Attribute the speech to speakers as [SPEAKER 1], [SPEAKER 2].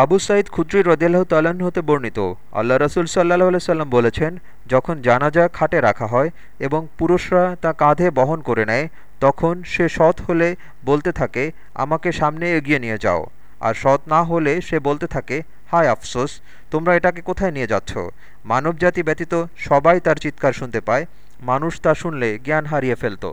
[SPEAKER 1] আবু সাঈদ খুদ্রি রদিয়াল্লাহ তাল্লাহ্ন হতে বর্ণিত, আল্লাহ রসুল সাল্লাহ সাল্লাম বলেছেন, যখন জানাজা খাটে রাখা হয় এবং পুরুষরা তা কাঁধে বহন করে নেয়, তখন সে সৎ হলে বলতে থাকে, আমাকে সামনে এগিয়ে নিয়ে যাও। আর সৎ না হলে সে বলতে থাকে, হায় আফসোস, তোমরা এটাকে কোথায় নিয়ে যাচ্ছ? মানবজাতি ব্যতীত সবাই তার চিৎকার শুনতে পায়, মানুষ তা শুনলে জ্ঞান হারিয়ে ফেলত।